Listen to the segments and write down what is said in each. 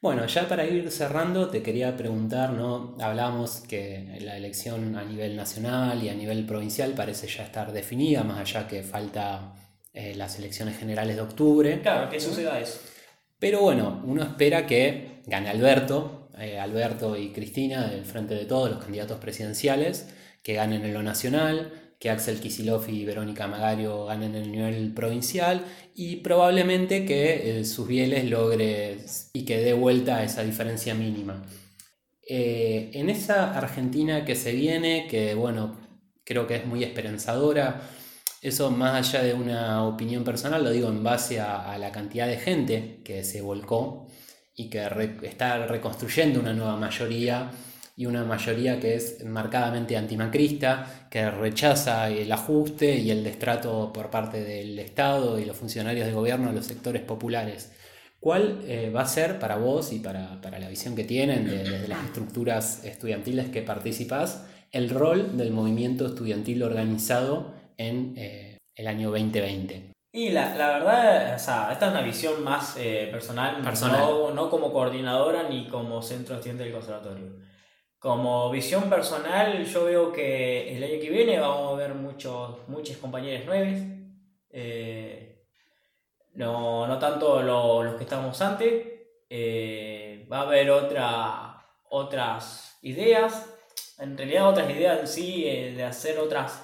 Bueno, ya para ir cerrando, te quería preguntar, ¿no? Hablábamos que la elección a nivel nacional y a nivel provincial parece ya estar definida, más allá que falta eh, las elecciones generales de octubre. Claro, que suceda eso. Pero bueno, uno espera que gane Alberto, eh, Alberto y Cristina del frente de todos los candidatos presidenciales, que ganen en lo nacional, que Axel Kisilov y Verónica Magario ganen en el nivel provincial y probablemente que eh, sus bieles logre y que dé vuelta a esa diferencia mínima. Eh, en esa Argentina que se viene, que bueno, creo que es muy esperanzadora, eso más allá de una opinión personal, lo digo en base a, la cantidad de gente que se volcó y que está reconstruyendo una nueva mayoría y una mayoría que es marcadamente antimacrista, que rechaza el ajuste y el destrato por parte del Estado y los funcionarios de gobierno a los sectores populares. ¿Cuál eh, va a ser para vos y para, la visión que tienen desde las estructuras estudiantiles que participás el rol del movimiento estudiantil organizado en eh, el año 2020? Y la, verdad, o sea, esta es una visión más eh, personal, No, no, como coordinadora ni como centro estudiante del conservatorio. Como visión personal, yo veo que el año que viene vamos a ver muchos, muchos compañeros nuevos. Eh, no, no, tanto los que estamos antes. Eh, va a haber otra, otras ideas. En realidad otras ideas en sí, eh, de hacer otras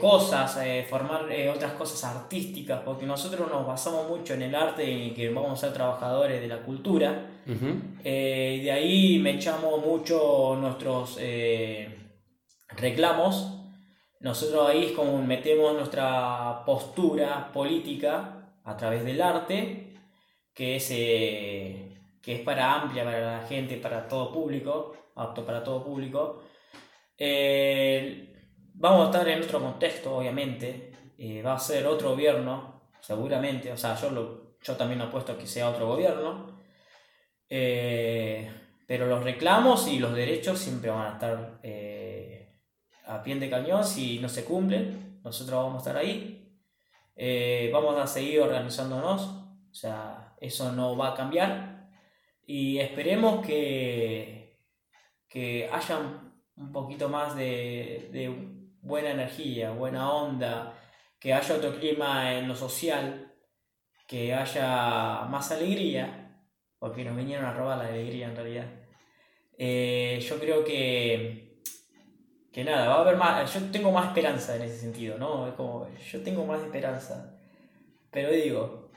cosas, formar otras cosas artísticas, porque nosotros nos basamos mucho en el arte y que vamos a ser trabajadores de la cultura. Y de ahí me echamos mucho nuestros reclamos. Nosotros ahí es como metemos nuestra postura política a través del arte, que es, que es para amplia, para la gente, para todo público, apto para todo público. Vamos a estar en otro contexto, obviamente. Eh, va a ser otro gobierno, seguramente. O sea, yo, lo, yo también apuesto a que sea otro gobierno. Eh, pero los reclamos y los derechos siempre van a estar eh, a pie de cañón si no se cumplen. Nosotros vamos a estar ahí. vamos a seguir organizándonos. O sea, eso no va a cambiar. Y esperemos que, que haya un poquito más de, de buena energía, buena onda, que haya otro clima en lo social, que haya más alegría, porque nos vinieron a robar la alegría en realidad. Eh, yo creo que, que nada, va a haber más, yo tengo más esperanza en ese sentido, ¿no? Es como, yo tengo más esperanza, pero digo,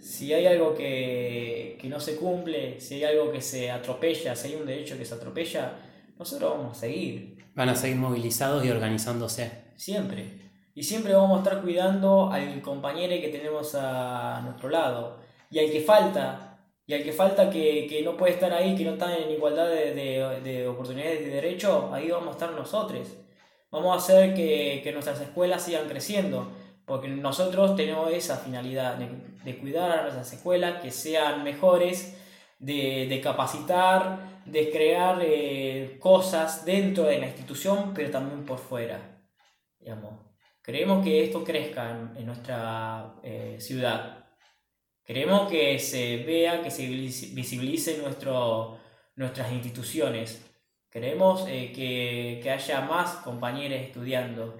si hay algo que, que no se cumple, si hay algo que se atropella, si hay un derecho que se atropella, nosotros vamos a seguir. Van a seguir movilizados y organizándose. Siempre. Y siempre vamos a estar cuidando al compañero que tenemos a nuestro lado. Y al que falta, y al que falta que, no puede estar ahí, que no está en igualdad de, oportunidades y de derechos, ahí vamos a estar nosotros. Vamos a hacer que, nuestras escuelas sigan creciendo, porque nosotros tenemos esa finalidad de, cuidar a nuestras escuelas, que sean mejores, de capacitar, de crear eh, cosas dentro de la institución, pero también por fuera. Digamos. Creemos que esto crezca en, nuestra eh, ciudad. Queremos que se vea, que se visibilice nuestras instituciones. Queremos eh, que, que, haya más compañeros estudiando.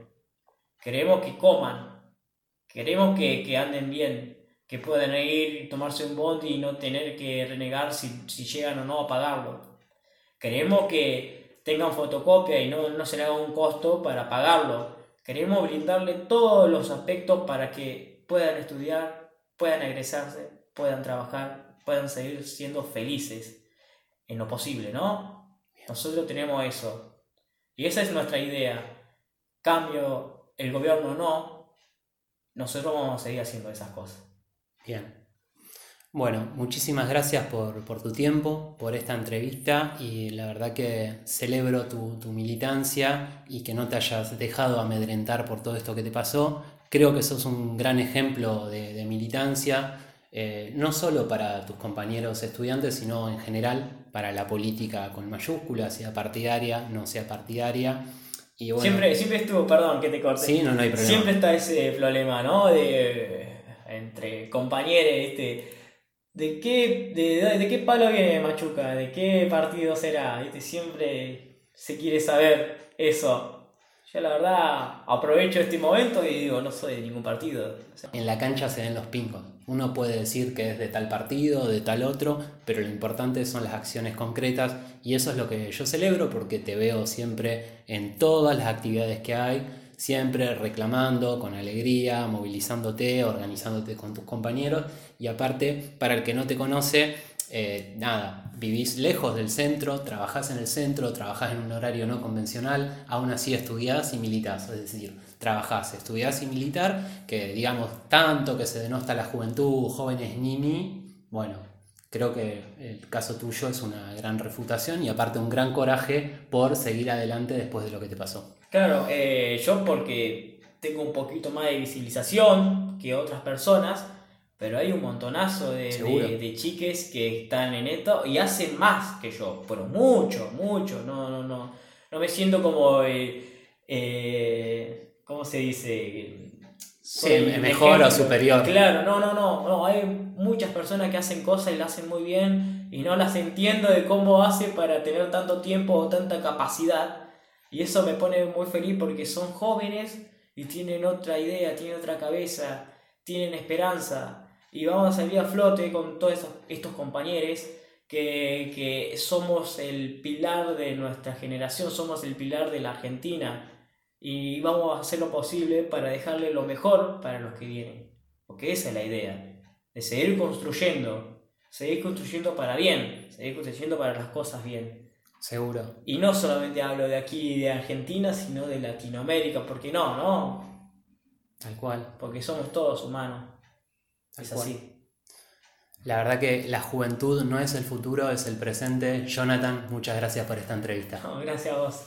Queremos que coman. Queremos que, que anden bien. Que puedan ir tomarse un bondi y no tener que renegar si, si llegan o no a pagarlo. Queremos que tengan fotocopia y no, no se le haga un costo para pagarlo. Queremos brindarle todos los aspectos para que puedan estudiar, puedan egresarse, puedan trabajar, puedan seguir siendo felices en lo posible, ¿no? Nosotros tenemos eso. Y esa es nuestra idea. Cambio, el gobierno no, nosotros vamos a seguir haciendo esas cosas. Bien. Bueno, muchísimas gracias por, tu tiempo, por esta entrevista y la verdad que celebro tu, militancia y que no te hayas dejado amedrentar por todo esto que te pasó. Creo que sos un gran ejemplo de, militancia, eh, no solo para tus compañeros estudiantes, sino en general para la política con mayúsculas, sea partidaria, no sea partidaria. Y siempre, siempre estuvo, perdón que te corte. Sí, no, no hay problema. Siempre está ese problema, ¿no? De, entre compañeros, este ¿De qué, de, de qué palo viene Machuca? ¿De qué partido será? ¿Viste? Siempre se quiere saber eso. Yo la verdad aprovecho este momento y digo, no soy de ningún partido. En la cancha se ven los pingos. Uno puede decir que es de tal partido, de tal otro, pero lo importante son las acciones concretas y eso es lo que yo celebro porque te veo siempre en todas las actividades que hay, siempre reclamando con alegría, movilizándote, organizándote con tus compañeros y aparte, para el que no te conoce, eh, nada, vivís lejos del centro, trabajás en el centro, trabajás en un horario no convencional, aún así estudiás y militás, es decir, trabajás, estudiás y militar, que digamos tanto que se denota la juventud, jóvenes ni bueno, creo que el caso tuyo es una gran refutación y aparte un gran coraje por seguir adelante después de lo que te pasó. Claro, eh, yo porque tengo un poquito más de visibilización que otras personas, pero hay un montonazo de, de, chiques que están en esto y hacen más que yo, pero mucho, mucho. No, no, no. No me siento como. Eh, eh ¿Cómo se dice? Sí, mejor o superior. Claro, no, no, no, no. Hay muchas personas que hacen cosas y las hacen muy bien y no las entiendo de cómo hace para tener tanto tiempo o tanta capacidad. Y eso me pone muy feliz porque son jóvenes y tienen otra idea, tienen otra cabeza, tienen esperanza y vamos a salir a flote con todos estos, compañeros que, que, somos el pilar de nuestra generación, somos el pilar de la Argentina y vamos a hacer lo posible para dejarle lo mejor para los que vienen, porque esa es la idea, de seguir construyendo, seguir construyendo para bien, seguir construyendo para las cosas bien. Seguro. Y no solamente hablo de aquí, de Argentina, sino de Latinoamérica, porque no, no. Tal cual. Porque somos todos humanos. Es así. La verdad que la juventud no es el futuro, es el presente. Jonathan, muchas gracias por esta entrevista. gracias a vos.